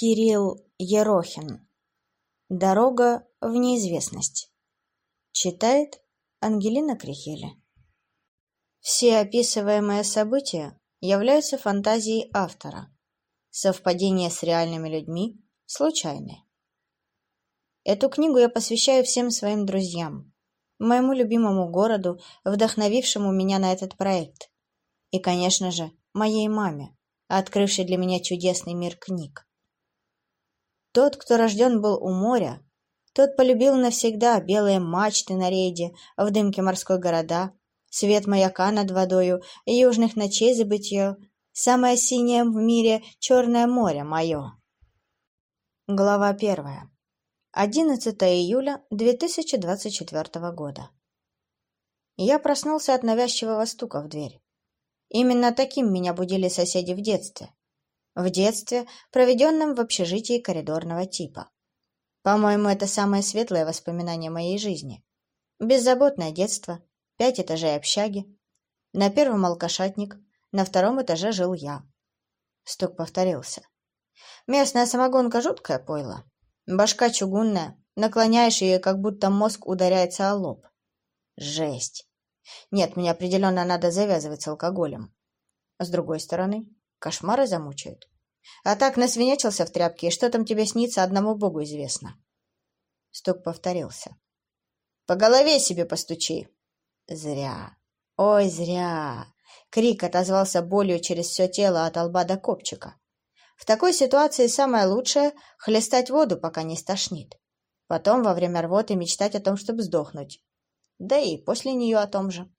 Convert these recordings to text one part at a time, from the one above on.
Кирилл Ерохин. Дорога в неизвестность. Читает Ангелина Крихеля. Все описываемые события являются фантазией автора. Совпадения с реальными людьми случайны. Эту книгу я посвящаю всем своим друзьям, моему любимому городу, вдохновившему меня на этот проект, и, конечно же, моей маме, открывшей для меня чудесный мир книг. Тот, кто рожден был у моря, тот полюбил навсегда белые мачты на рейде, в дымке морской города, свет маяка над водою, южных ночей забытье, самое синее в мире черное море мое. Глава первая. 11 июля 2024 года. Я проснулся от навязчивого стука в дверь. Именно таким меня будили соседи в детстве в детстве, проведенном в общежитии коридорного типа. По-моему, это самое светлое воспоминание моей жизни. Беззаботное детство, пять этажей общаги. На первом алкашатник, на втором этаже жил я. Стук повторился. Местная самогонка жуткая пойло. Башка чугунная, наклоняешь ее, как будто мозг ударяется о лоб. Жесть. Нет, мне определенно надо завязывать с алкоголем. С другой стороны, Кошмары замучают. А так насвинячился в тряпке, и что там тебе снится, одному богу известно. Стук повторился. По голове себе постучи. Зря. Ой, зря. Крик отозвался болью через все тело от лба до копчика. В такой ситуации самое лучшее — хлестать воду, пока не стошнит. Потом, во время рвоты, мечтать о том, чтобы сдохнуть. Да и после нее о том же.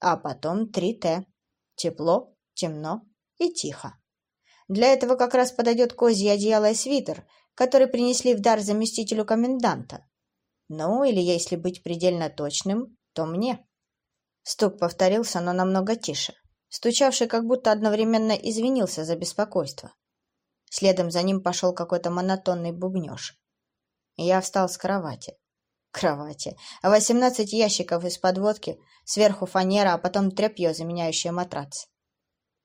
А потом три т Тепло, темно, и тихо. Для этого как раз подойдет козье одеяло и свитер, который принесли в дар заместителю коменданта. Ну, или если быть предельно точным, то мне. Стук повторился, но намного тише. Стучавший как будто одновременно извинился за беспокойство. Следом за ним пошел какой-то монотонный бубнеж. Я встал с кровати. Кровати. Восемнадцать ящиков из подводки, сверху фанера, а потом тряпье, заменяющее матрац.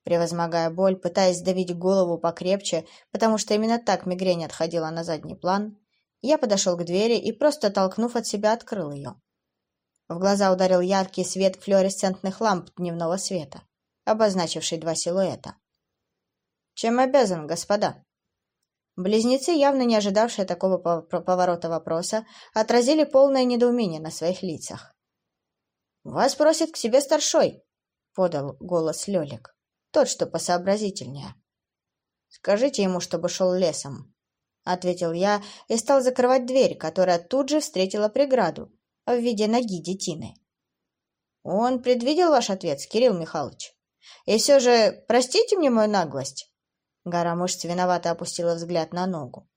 Превозмогая боль, пытаясь давить голову покрепче, потому что именно так мигрень отходила на задний план, я подошел к двери и, просто толкнув от себя, открыл ее. В глаза ударил яркий свет флуоресцентных ламп дневного света, обозначивший два силуэта. «Чем обязан, господа?» Близнецы, явно не ожидавшие такого поворота вопроса, отразили полное недоумение на своих лицах. «Вас просит к себе старшой», — подал голос Лелик. Тот, что посообразительнее. «Скажите ему, чтобы шел лесом», — ответил я и стал закрывать дверь, которая тут же встретила преграду в виде ноги детины. «Он предвидел ваш ответ, Кирилл Михайлович. И все же, простите мне мою наглость». Гора мышц виновато опустила взгляд на ногу.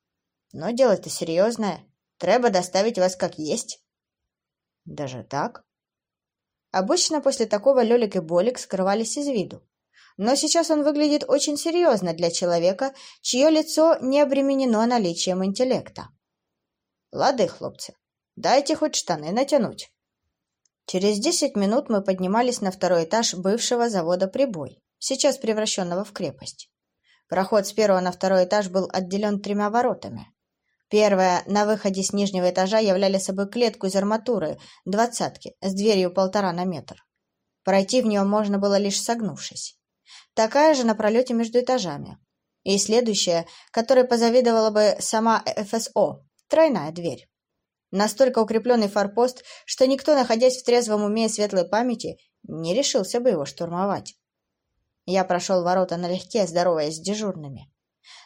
«Но дело-то серьезное. Треба доставить вас как есть». «Даже так?» Обычно после такого Лёлик и Болик скрывались из виду но сейчас он выглядит очень серьезно для человека, чье лицо не обременено наличием интеллекта. Лады, хлопцы, дайте хоть штаны натянуть. Через десять минут мы поднимались на второй этаж бывшего завода «Прибой», сейчас превращенного в крепость. Проход с первого на второй этаж был отделен тремя воротами. Первое на выходе с нижнего этажа являли собой клетку из арматуры, двадцатки, с дверью полтора на метр. Пройти в нее можно было лишь согнувшись такая же на пролете между этажами. И следующая, которой позавидовала бы сама ФСО, тройная дверь. Настолько укрепленный форпост, что никто, находясь в трезвом уме и светлой памяти, не решился бы его штурмовать. Я прошел ворота налегке, здороваясь с дежурными.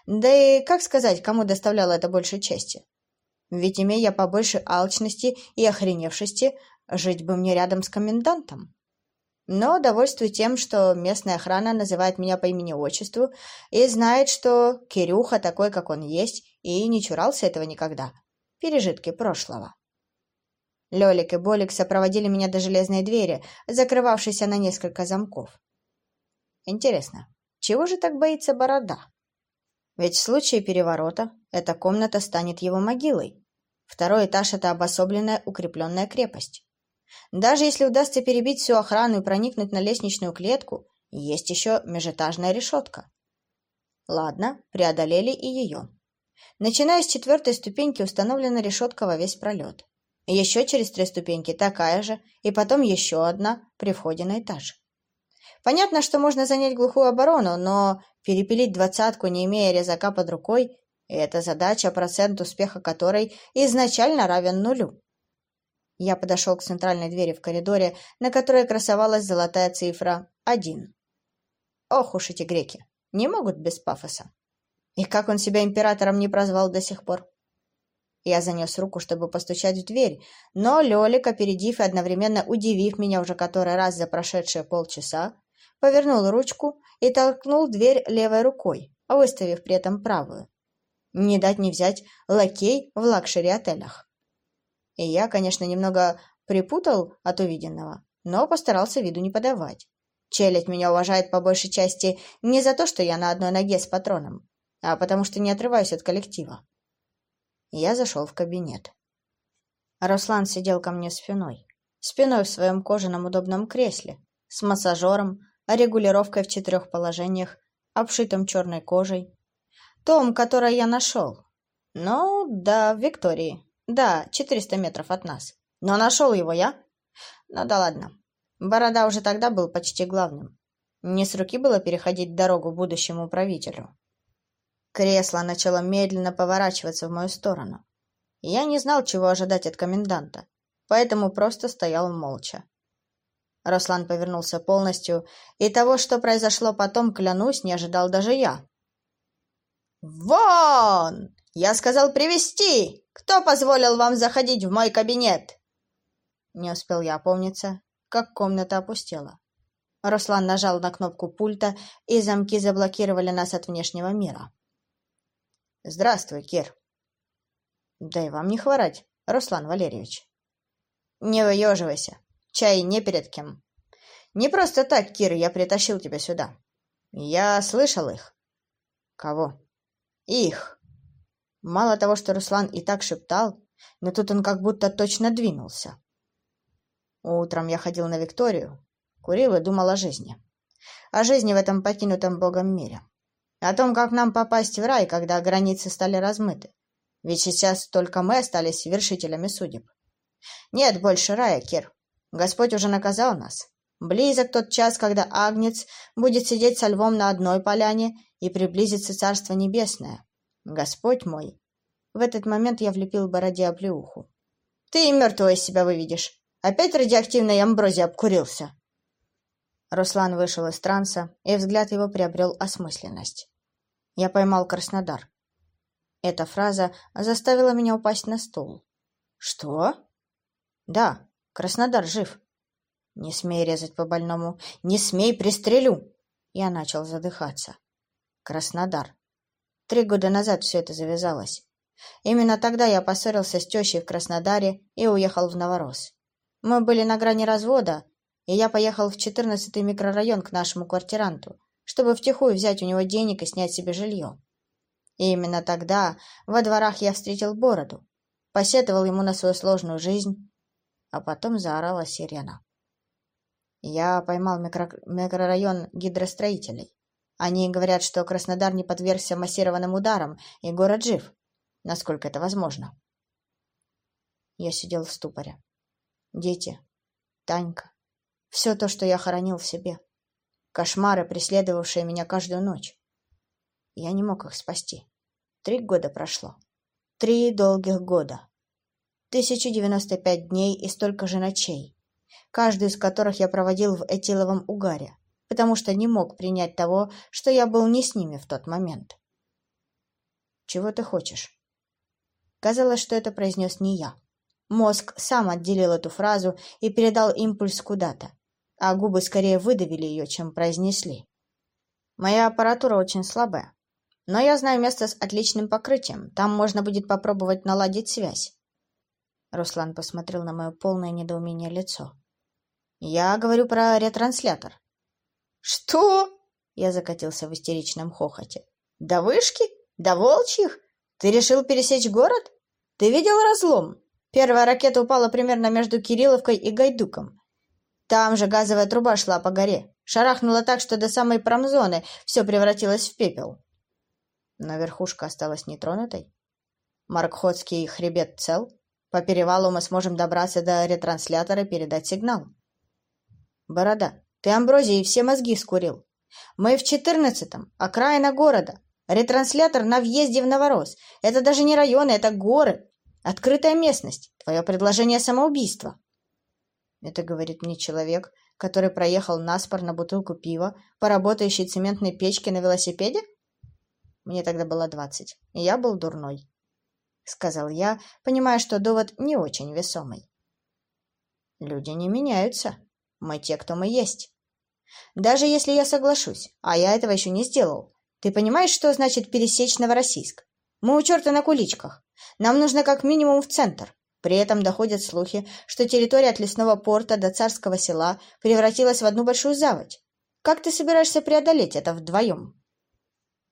Да и как сказать, кому доставляло это больше чести? Ведь, имея побольше алчности и охреневшести, жить бы мне рядом с комендантом но довольствуюсь тем, что местная охрана называет меня по имени-отчеству и знает, что Кирюха такой, как он есть, и не чурался этого никогда. Пережитки прошлого. Лёлик и Болик сопроводили меня до железной двери, закрывавшейся на несколько замков. Интересно, чего же так боится Борода? Ведь в случае переворота эта комната станет его могилой. Второй этаж — это обособленная укрепленная крепость. Даже если удастся перебить всю охрану и проникнуть на лестничную клетку, есть еще межэтажная решетка. Ладно, преодолели и ее. Начиная с четвертой ступеньки установлена решетка во весь пролет. Еще через три ступеньки такая же, и потом еще одна при входе на этаж. Понятно, что можно занять глухую оборону, но перепилить двадцатку, не имея резака под рукой, это задача, процент успеха которой изначально равен нулю. Я подошел к центральной двери в коридоре, на которой красовалась золотая цифра «один». Ох уж эти греки, не могут без пафоса. И как он себя императором не прозвал до сих пор? Я занес руку, чтобы постучать в дверь, но Лёлик, опередив и одновременно удивив меня уже который раз за прошедшие полчаса, повернул ручку и толкнул дверь левой рукой, выставив при этом правую. Не дать не взять лакей в лакшери-отелях. И я, конечно, немного припутал от увиденного, но постарался виду не подавать. Челядь меня уважает по большей части не за то, что я на одной ноге с патроном, а потому что не отрываюсь от коллектива. Я зашел в кабинет. Руслан сидел ко мне спиной. Спиной в своем кожаном удобном кресле, с массажером, регулировкой в четырех положениях, обшитым черной кожей, том, который я нашел. Ну, да, Виктории. Да, 400 метров от нас. Но нашел его я. Ну да ладно. Борода уже тогда был почти главным. Не с руки было переходить дорогу будущему правителю. Кресло начало медленно поворачиваться в мою сторону. Я не знал, чего ожидать от коменданта, поэтому просто стоял молча. Руслан повернулся полностью, и того, что произошло потом, клянусь, не ожидал даже я. «Вон! Я сказал привести! Кто позволил вам заходить в мой кабинет?» Не успел я опомниться, как комната опустела. Руслан нажал на кнопку пульта, и замки заблокировали нас от внешнего мира. «Здравствуй, Кир». «Да и вам не хворать, Руслан Валерьевич». «Не выеживайся. Чай не перед кем. Не просто так, Кир, я притащил тебя сюда. Я слышал их». «Кого?» Их! Мало того, что Руслан и так шептал, но тут он как будто точно двинулся. Утром я ходил на Викторию, курил и думал о жизни. О жизни в этом покинутом Богом мире. О том, как нам попасть в рай, когда границы стали размыты. Ведь сейчас только мы остались вершителями судеб. Нет больше рая, Кир. Господь уже наказал нас. Близок тот час, когда Агнец будет сидеть со львом на одной поляне и приблизится Царство Небесное. Господь мой! В этот момент я влепил бороде оплеуху. Ты и мертвого из себя выведешь. Опять радиоактивной амброзией обкурился. Руслан вышел из транса, и взгляд его приобрел осмысленность. Я поймал Краснодар. Эта фраза заставила меня упасть на стул. «Что?» «Да, Краснодар жив». «Не смей резать по больному! Не смей, пристрелю!» Я начал задыхаться. Краснодар. Три года назад все это завязалось. Именно тогда я поссорился с тещей в Краснодаре и уехал в Новорос. Мы были на грани развода, и я поехал в четырнадцатый микрорайон к нашему квартиранту, чтобы втихую взять у него денег и снять себе жилье. И именно тогда во дворах я встретил Бороду, посетовал ему на свою сложную жизнь, а потом заорала сирена. Я поймал микро... микрорайон гидростроителей. Они говорят, что Краснодар не подвергся массированным ударам, и город жив, насколько это возможно. Я сидел в ступоре. Дети, Танька, все то, что я хоронил в себе. Кошмары, преследовавшие меня каждую ночь. Я не мог их спасти. Три года прошло. Три долгих года. Тысячу девяносто пять дней и столько же ночей, каждую из которых я проводил в этиловом угаре, потому что не мог принять того, что я был не с ними в тот момент. «Чего ты хочешь?» Казалось, что это произнес не я. Мозг сам отделил эту фразу и передал импульс куда-то, а губы скорее выдавили ее, чем произнесли. «Моя аппаратура очень слабая, но я знаю место с отличным покрытием. Там можно будет попробовать наладить связь». Руслан посмотрел на мое полное недоумение лицо. «Я говорю про ретранслятор. «Что?» — я закатился в истеричном хохоте. «До вышки? До волчьих? Ты решил пересечь город? Ты видел разлом? Первая ракета упала примерно между Кирилловкой и Гайдуком. Там же газовая труба шла по горе. Шарахнула так, что до самой промзоны все превратилось в пепел. Но верхушка осталась нетронутой. Маркхотский хребет цел? По перевалу мы сможем добраться до ретранслятора и передать сигнал. Борода, ты амброзии все мозги скурил. Мы в четырнадцатом, окраина города. Ретранслятор на въезде в Новорос. Это даже не районы, это горы. Открытая местность. Твое предложение самоубийство. Это говорит мне человек, который проехал наспор на бутылку пива по работающей цементной печке на велосипеде? Мне тогда было двадцать, и я был дурной. Сказал я, понимая, что довод не очень весомый. Люди не меняются. Мы те, кто мы есть. Даже если я соглашусь, а я этого еще не сделал, ты понимаешь, что значит пересечь Новороссийск? Мы у черта на куличках. Нам нужно как минимум в центр. При этом доходят слухи, что территория от лесного порта до царского села превратилась в одну большую заводь. Как ты собираешься преодолеть это вдвоем?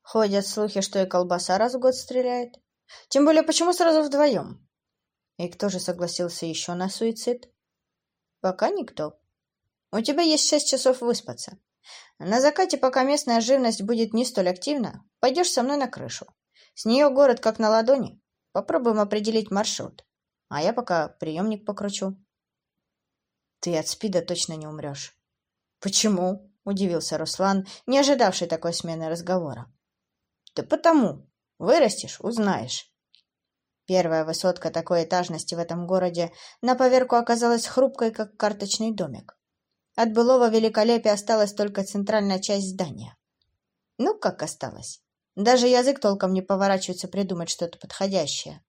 Ходят слухи, что и колбаса раз в год стреляет. Тем более, почему сразу вдвоем? И кто же согласился еще на суицид? Пока никто. У тебя есть шесть часов выспаться. На закате, пока местная живность будет не столь активна, пойдешь со мной на крышу. С нее город как на ладони. Попробуем определить маршрут. А я пока приемник покручу. Ты от спида точно не умрешь. Почему? Удивился Руслан, не ожидавший такой смены разговора. Да потому. Вырастешь, узнаешь. Первая высотка такой этажности в этом городе на поверку оказалась хрупкой, как карточный домик. От былого великолепия осталась только центральная часть здания. Ну, как осталось? Даже язык толком не поворачивается придумать что-то подходящее.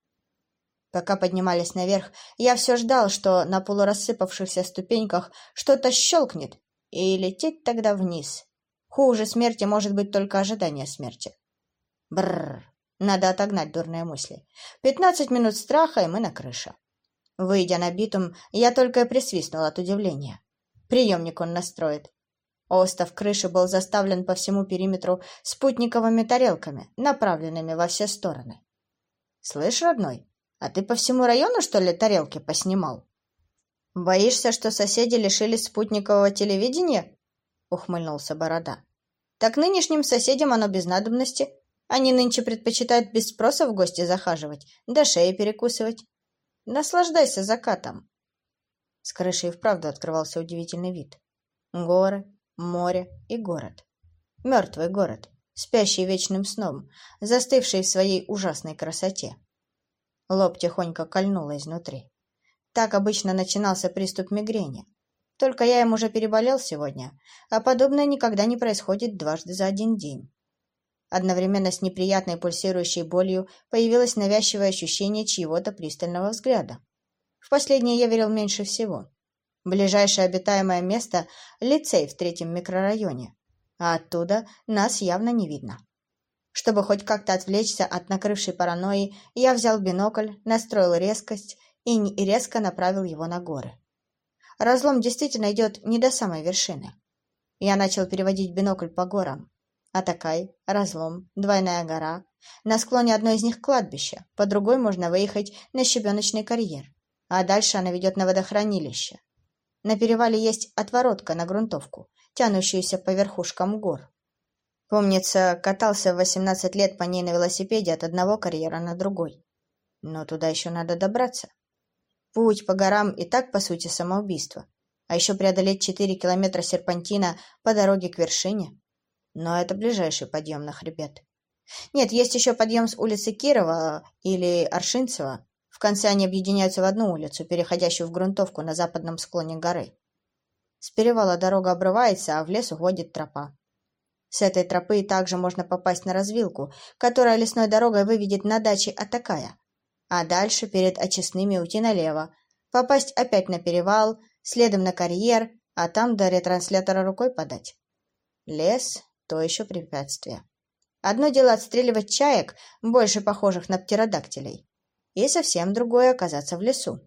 Пока поднимались наверх, я все ждал, что на полурассыпавшихся ступеньках что-то щелкнет, и лететь тогда вниз. Хуже смерти может быть только ожидание смерти. Бррр, надо отогнать дурные мысли. Пятнадцать минут страха, и мы на крыше. Выйдя на битум, я только присвистнул от удивления. Приемник он настроит. Остов крыши был заставлен по всему периметру спутниковыми тарелками, направленными во все стороны. «Слышь, родной, а ты по всему району, что ли, тарелки поснимал?» «Боишься, что соседи лишились спутникового телевидения?» — ухмыльнулся Борода. «Так нынешним соседям оно без надобности. Они нынче предпочитают без спроса в гости захаживать, да шеи перекусывать. Наслаждайся закатом. С крыши и вправду открывался удивительный вид. Горы, море и город. Мертвый город, спящий вечным сном, застывший в своей ужасной красоте. Лоб тихонько кольнуло изнутри. Так обычно начинался приступ мигрени. Только я им уже переболел сегодня, а подобное никогда не происходит дважды за один день. Одновременно с неприятной пульсирующей болью появилось навязчивое ощущение чьего-то пристального взгляда. В последнее я верил меньше всего. Ближайшее обитаемое место — лицей в третьем микрорайоне, а оттуда нас явно не видно. Чтобы хоть как-то отвлечься от накрывшей паранойи, я взял бинокль, настроил резкость и резко направил его на горы. Разлом действительно идет не до самой вершины. Я начал переводить бинокль по горам. Атакай, разлом, двойная гора. На склоне одной из них кладбище, по другой можно выехать на щебеночный карьер а дальше она ведет на водохранилище. На перевале есть отворотка на грунтовку, тянущуюся по верхушкам гор. Помнится, катался в 18 лет по ней на велосипеде от одного карьера на другой. Но туда еще надо добраться. Путь по горам и так, по сути, самоубийство. А еще преодолеть 4 километра серпантина по дороге к вершине. Но это ближайший подъем на хребет. Нет, есть еще подъем с улицы Кирова или Аршинцева, в конце они объединяются в одну улицу, переходящую в грунтовку на западном склоне горы. С перевала дорога обрывается, а в лес уходит тропа. С этой тропы также можно попасть на развилку, которая лесной дорогой выведет на даче Атакая. А дальше перед очистными уйти налево, попасть опять на перевал, следом на карьер, а там до ретранслятора рукой подать. Лес — то еще препятствие. Одно дело отстреливать чаек, больше похожих на птеродактилей и совсем другое оказаться в лесу.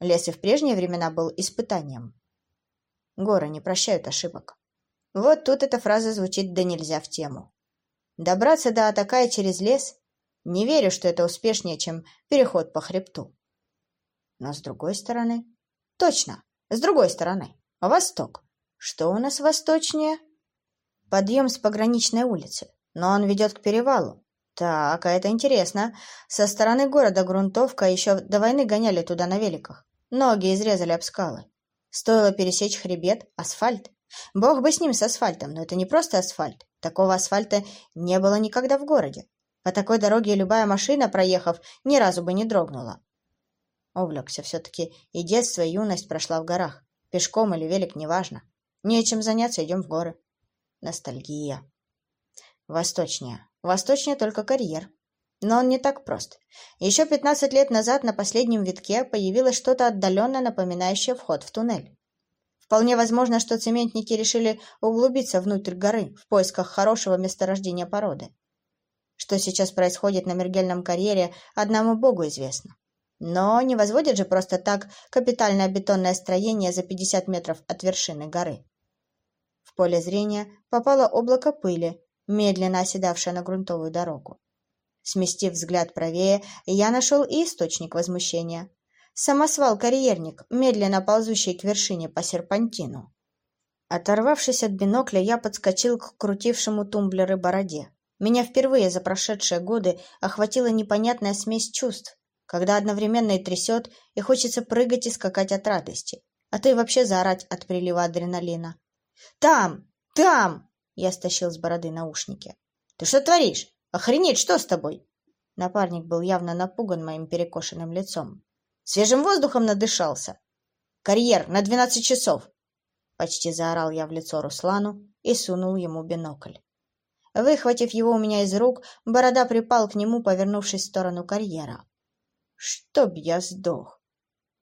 Лес и в прежние времена был испытанием. Горы не прощают ошибок. Вот тут эта фраза звучит да нельзя в тему. Добраться до Атакая через лес? Не верю, что это успешнее, чем переход по хребту. Но с другой стороны... Точно, с другой стороны. Восток. Что у нас восточнее? Подъем с пограничной улицы, но он ведет к перевалу. Так, а это интересно. Со стороны города грунтовка еще до войны гоняли туда на великах. Ноги изрезали об скалы. Стоило пересечь хребет, асфальт. Бог бы с ним, с асфальтом, но это не просто асфальт. Такого асфальта не было никогда в городе. По такой дороге любая машина, проехав, ни разу бы не дрогнула. Увлекся все-таки, и детство, и юность прошла в горах. Пешком или велик, неважно. Нечем заняться, идем в горы. Ностальгия. Восточнее. Восточнее только карьер. Но он не так прост. Еще 15 лет назад на последнем витке появилось что-то отдаленно напоминающее вход в туннель. Вполне возможно, что цементники решили углубиться внутрь горы в поисках хорошего месторождения породы. Что сейчас происходит на Мергельном карьере, одному богу известно. Но не возводят же просто так капитальное бетонное строение за 50 метров от вершины горы. В поле зрения попало облако пыли, медленно оседавшее на грунтовую дорогу. Сместив взгляд правее, я нашел и источник возмущения. Самосвал-карьерник, медленно ползущий к вершине по серпантину. Оторвавшись от бинокля, я подскочил к крутившему тумблеры бороде. Меня впервые за прошедшие годы охватила непонятная смесь чувств, когда одновременно и трясет, и хочется прыгать и скакать от радости, а и вообще заорать от прилива адреналина. «Там! Там!» — я стащил с бороды наушники. «Ты что творишь? Охренеть, что с тобой?» Напарник был явно напуган моим перекошенным лицом. «Свежим воздухом надышался!» «Карьер на двенадцать часов!» Почти заорал я в лицо Руслану и сунул ему бинокль. Выхватив его у меня из рук, борода припал к нему, повернувшись в сторону карьера. Чтоб я сдох.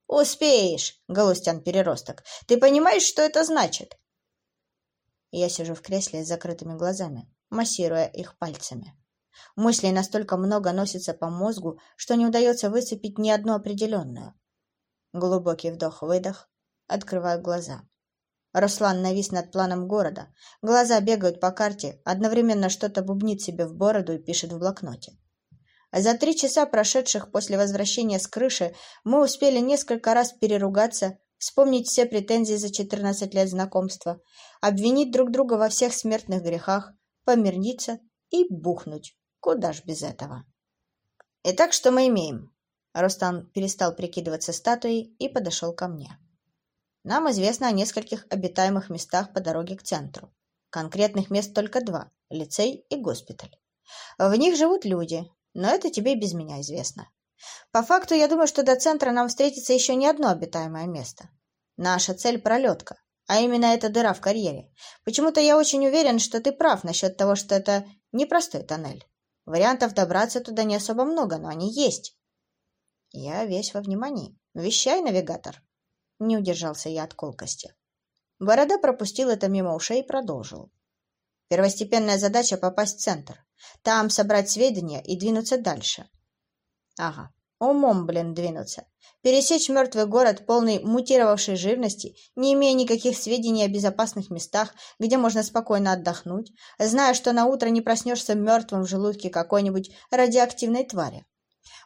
Успеешь, Галустян-переросток. Ты понимаешь, что это значит? Я сижу в кресле с закрытыми глазами, массируя их пальцами. Мыслей настолько много носится по мозгу, что не удается выцепить ни одну определенную. Глубокий вдох-выдох. Открываю глаза. Руслан навис над планом города. Глаза бегают по карте, одновременно что-то бубнит себе в бороду и пишет в блокноте. За три часа, прошедших после возвращения с крыши, мы успели несколько раз переругаться, вспомнить все претензии за 14 лет знакомства, обвинить друг друга во всех смертных грехах, помириться и бухнуть. Куда ж без этого? Итак, что мы имеем? Рустам перестал прикидываться статуей и подошел ко мне. Нам известно о нескольких обитаемых местах по дороге к центру. Конкретных мест только два – лицей и госпиталь. В них живут люди, но это тебе без меня известно. По факту, я думаю, что до центра нам встретится еще не одно обитаемое место. Наша цель – пролетка, а именно эта дыра в карьере. Почему-то я очень уверен, что ты прав насчет того, что это непростой тоннель. Вариантов добраться туда не особо много, но они есть. Я весь во внимании. Вещай, навигатор. Не удержался я от колкости. Борода пропустил это мимо ушей и продолжил. Первостепенная задача — попасть в центр. Там собрать сведения и двинуться дальше. Ага, умом, блин, двинуться. Пересечь мертвый город, полный мутировавшей живности, не имея никаких сведений о безопасных местах, где можно спокойно отдохнуть, зная, что на утро не проснешься мертвым в желудке какой-нибудь радиоактивной твари.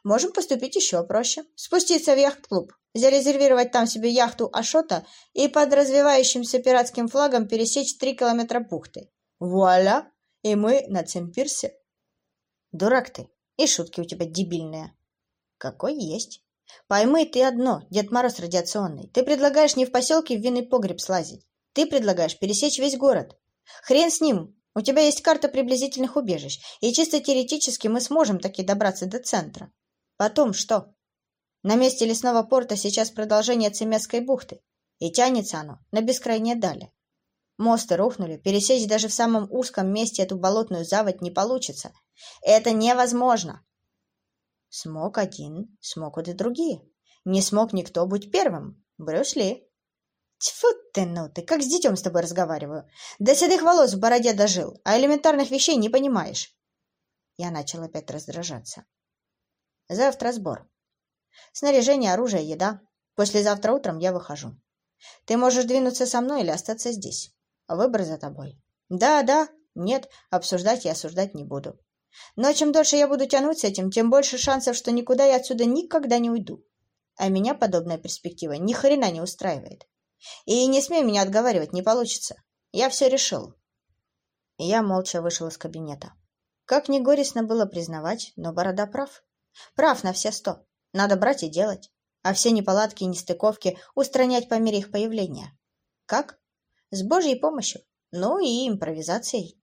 Можем поступить еще проще. Спуститься в яхт-клуб, зарезервировать там себе яхту Ашота и под развивающимся пиратским флагом пересечь три километра бухты. Вуаля! И мы на Цемпирсе. Дурак ты, и шутки у тебя дебильные. Какой есть. Пойми ты одно, Дед Мороз радиационный. Ты предлагаешь не в поселке в винный погреб слазить. Ты предлагаешь пересечь весь город. Хрен с ним. У тебя есть карта приблизительных убежищ, и чисто теоретически мы сможем таки добраться до центра. Потом что? На месте лесного порта сейчас продолжение Цемесской бухты, и тянется оно на бескрайние дали. Мосты рухнули, пересечь даже в самом узком месте эту болотную заводь не получится. Это невозможно. Смог один, смогут и другие. Не смог никто быть первым. Брюс Ли. Тьфу ты, ну ты, как с детем с тобой разговариваю. До седых волос в бороде дожил, а элементарных вещей не понимаешь. Я начал опять раздражаться. Завтра сбор. Снаряжение, оружие, еда. Послезавтра утром я выхожу. Ты можешь двинуться со мной или остаться здесь. Выбор за тобой. Да, да, нет, обсуждать и осуждать не буду. Но чем дольше я буду тянуть с этим, тем больше шансов, что никуда я отсюда никогда не уйду. А меня подобная перспектива ни хрена не устраивает. И не смей меня отговаривать, не получится. Я все решил. Я молча вышел из кабинета. Как ни горестно было признавать, но Борода прав. Прав на все сто. Надо брать и делать. А все неполадки и нестыковки устранять по мере их появления. Как? С Божьей помощью. Ну и импровизацией.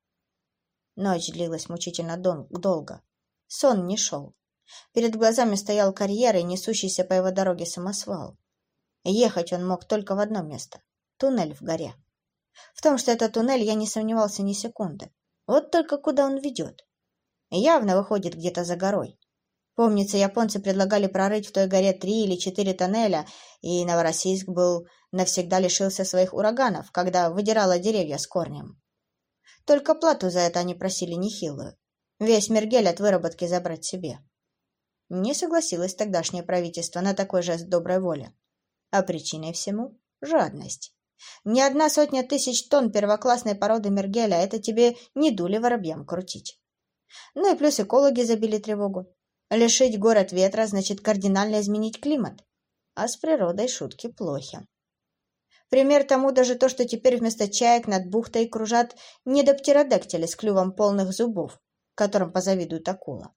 Ночь длилась мучительно долго. Сон не шел. Перед глазами стоял карьер и несущийся по его дороге самосвал. Ехать он мог только в одно место — туннель в горе. В том, что это туннель, я не сомневался ни секунды. Вот только куда он ведет? Явно выходит где-то за горой. Помнится, японцы предлагали прорыть в той горе три или четыре тоннеля, и Новороссийск был навсегда лишился своих ураганов, когда выдирало деревья с корнем. Только плату за это они просили нехилую. Весь Мергель от выработки забрать себе. Не согласилось тогдашнее правительство на такой жест доброй воли. А причиной всему — жадность. Ни одна сотня тысяч тонн первоклассной породы Мергеля — это тебе не дули воробьям крутить. Ну и плюс экологи забили тревогу. Лишить город ветра значит кардинально изменить климат. А с природой шутки плохи. Пример тому даже то, что теперь вместо чаек над бухтой кружат недоптеродактили с клювом полных зубов, которым позавидует акула.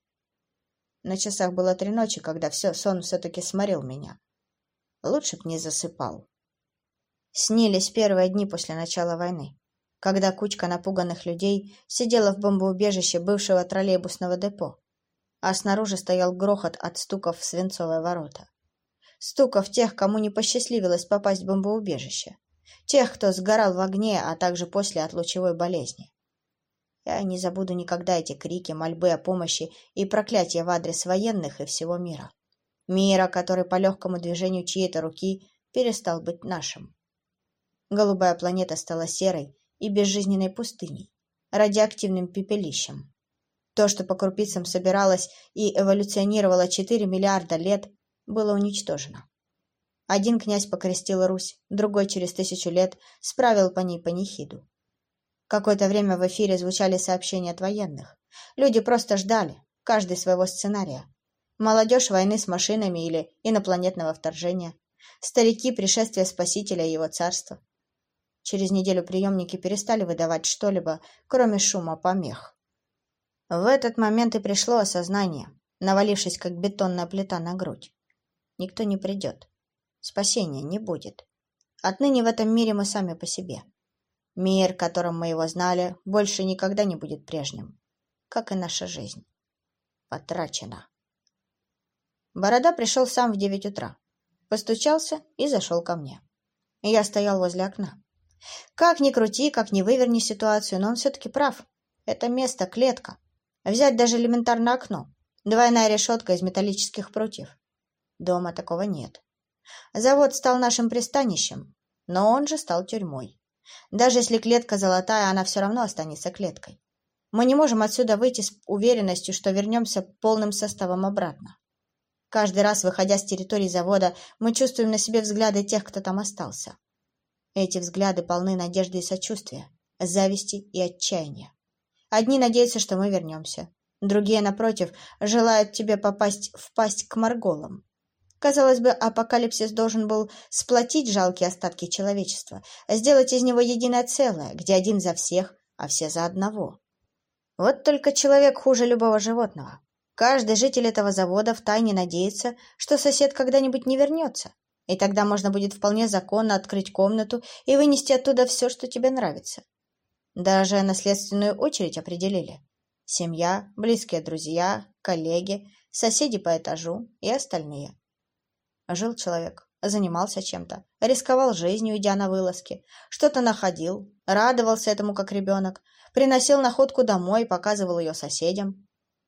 На часах было три ночи, когда все, сон все-таки сморил меня. Лучше б не засыпал. Снились первые дни после начала войны, когда кучка напуганных людей сидела в бомбоубежище бывшего троллейбусного депо, а снаружи стоял грохот от стуков в свинцовые ворота. Стуков тех, кому не посчастливилось попасть в бомбоубежище. Тех, кто сгорал в огне, а также после от лучевой болезни. Я не забуду никогда эти крики, мольбы о помощи и проклятия в адрес военных и всего мира. Мира, который по легкому движению чьей-то руки перестал быть нашим. Голубая планета стала серой и безжизненной пустыней, радиоактивным пепелищем. То, что по крупицам собиралось и эволюционировало 4 миллиарда лет, было уничтожено. Один князь покрестил Русь, другой через тысячу лет справил по ней панихиду. Какое-то время в эфире звучали сообщения от военных. Люди просто ждали, каждый своего сценария. Молодежь войны с машинами или инопланетного вторжения. Старики пришествия Спасителя и его царства. Через неделю приемники перестали выдавать что-либо, кроме шума помех. В этот момент и пришло осознание, навалившись как бетонная плита на грудь. Никто не придет. Спасения не будет. Отныне в этом мире мы сами по себе. Мир, которым мы его знали, больше никогда не будет прежним. Как и наша жизнь. Потрачена. Борода пришел сам в девять утра. Постучался и зашел ко мне. Я стоял возле окна. Как ни крути, как ни выверни ситуацию, но он все-таки прав. Это место — клетка. Взять даже элементарное окно. Двойная решетка из металлических прутьев. Дома такого нет. Завод стал нашим пристанищем, но он же стал тюрьмой. Даже если клетка золотая, она все равно останется клеткой. Мы не можем отсюда выйти с уверенностью, что вернемся полным составом обратно. Каждый раз, выходя с территории завода, мы чувствуем на себе взгляды тех, кто там остался. Эти взгляды полны надежды и сочувствия, зависти и отчаяния. Одни надеются, что мы вернемся. Другие, напротив, желают тебе попасть в пасть к Марголам. Казалось бы, апокалипсис должен был сплотить жалкие остатки человечества, сделать из него единое целое, где один за всех, а все за одного. Вот только человек хуже любого животного. Каждый житель этого завода втайне надеется, что сосед когда-нибудь не вернется, и тогда можно будет вполне законно открыть комнату и вынести оттуда все, что тебе нравится. Даже наследственную очередь определили. Семья, близкие друзья, коллеги, соседи по этажу и остальные. Жил человек, занимался чем-то, рисковал жизнью, идя на вылазки, что-то находил, радовался этому как ребенок, приносил находку домой и показывал ее соседям.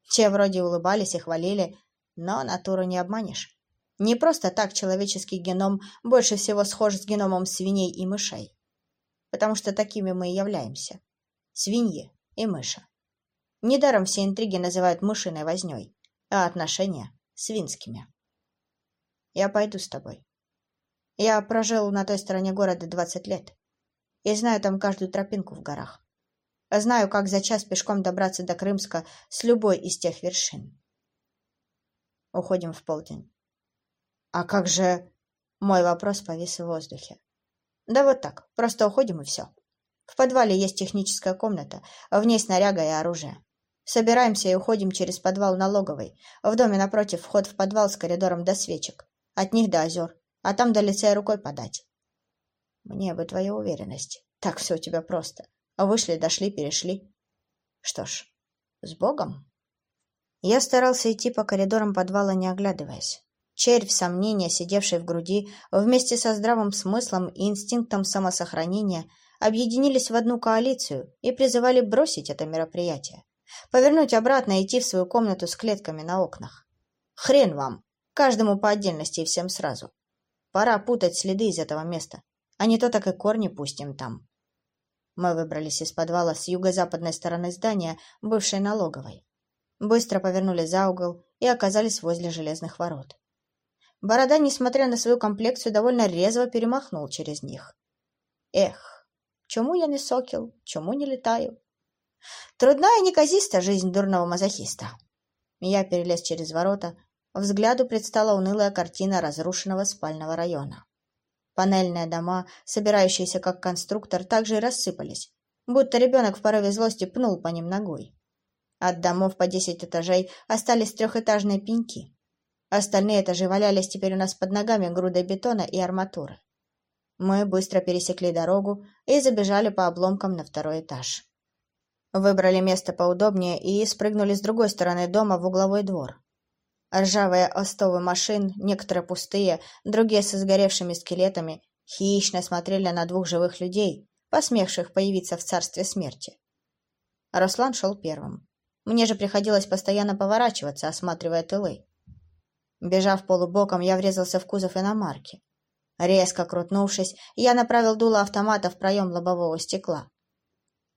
Те вроде улыбались и хвалили, но натуру не обманешь. Не просто так человеческий геном больше всего схож с геномом свиней и мышей. Потому что такими мы и являемся. Свиньи и мыши. Недаром все интриги называют мышиной возней, а отношения — свинскими. Я пойду с тобой. Я прожил на той стороне города двадцать лет и знаю там каждую тропинку в горах. Знаю, как за час пешком добраться до Крымска с любой из тех вершин. Уходим в полдень. А как же... Мой вопрос повис в воздухе. Да вот так, просто уходим и все. В подвале есть техническая комната, в ней снаряга и оружие. Собираемся и уходим через подвал налоговой. В доме напротив вход в подвал с коридором до свечек. От них до озер. А там до лицея рукой подать. Мне бы твоя уверенность. Так все у тебя просто. Вышли, дошли, перешли. Что ж, с Богом. Я старался идти по коридорам подвала, не оглядываясь. Червь сомнения, сидевший в груди, вместе со здравым смыслом и инстинктом самосохранения, объединились в одну коалицию и призывали бросить это мероприятие. Повернуть обратно и идти в свою комнату с клетками на окнах. Хрен вам! Каждому по отдельности и всем сразу. Пора путать следы из этого места, а не то так и корни пустим там. Мы выбрались из подвала с юго-западной стороны здания, бывшей налоговой. Быстро повернули за угол и оказались возле железных ворот. Борода, несмотря на свою комплекцию, довольно резво перемахнул через них. Эх, чему я не сокел, чему не летаю? Трудная и неказиста жизнь дурного мазохиста. Я перелез через ворота, взгляду предстала унылая картина разрушенного спального района. Панельные дома, собирающиеся как конструктор, также и рассыпались, будто ребенок в порыве злости пнул по ним ногой. От домов по десять этажей остались трехэтажные пеньки. Остальные этажи валялись теперь у нас под ногами грудой бетона и арматуры. Мы быстро пересекли дорогу и забежали по обломкам на второй этаж. Выбрали место поудобнее и спрыгнули с другой стороны дома в угловой двор. Ржавые остовы машин, некоторые пустые, другие со сгоревшими скелетами, хищно смотрели на двух живых людей, посмевших появиться в царстве смерти. Руслан шел первым. Мне же приходилось постоянно поворачиваться, осматривая тылы. Бежав полубоком, я врезался в кузов иномарки. Резко крутнувшись, я направил дуло автомата в проем лобового стекла.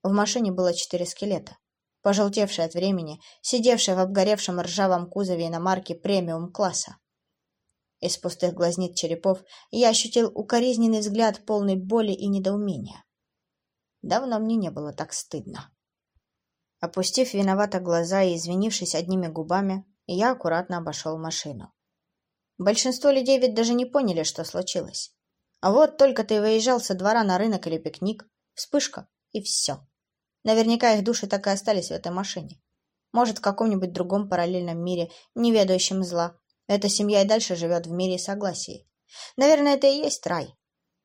В машине было четыре скелета, пожелтевшие от времени, сидевшие в обгоревшем ржавом кузове иномарки премиум-класса. Из пустых глазниц черепов я ощутил укоризненный взгляд полный боли и недоумения. Давно мне не было так стыдно. Опустив виновато глаза и извинившись одними губами, я аккуратно обошел машину. Большинство людей ведь даже не поняли, что случилось. А вот только ты выезжал со двора на рынок или пикник, вспышка, и все. Наверняка их души так и остались в этой машине. Может, в каком-нибудь другом параллельном мире, не ведающем зла, эта семья и дальше живет в мире согласия. Наверное, это и есть рай.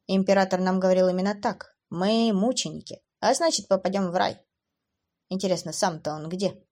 Император нам говорил именно так. Мы мученики, а значит, попадем в рай. Интересно, сам-то он где?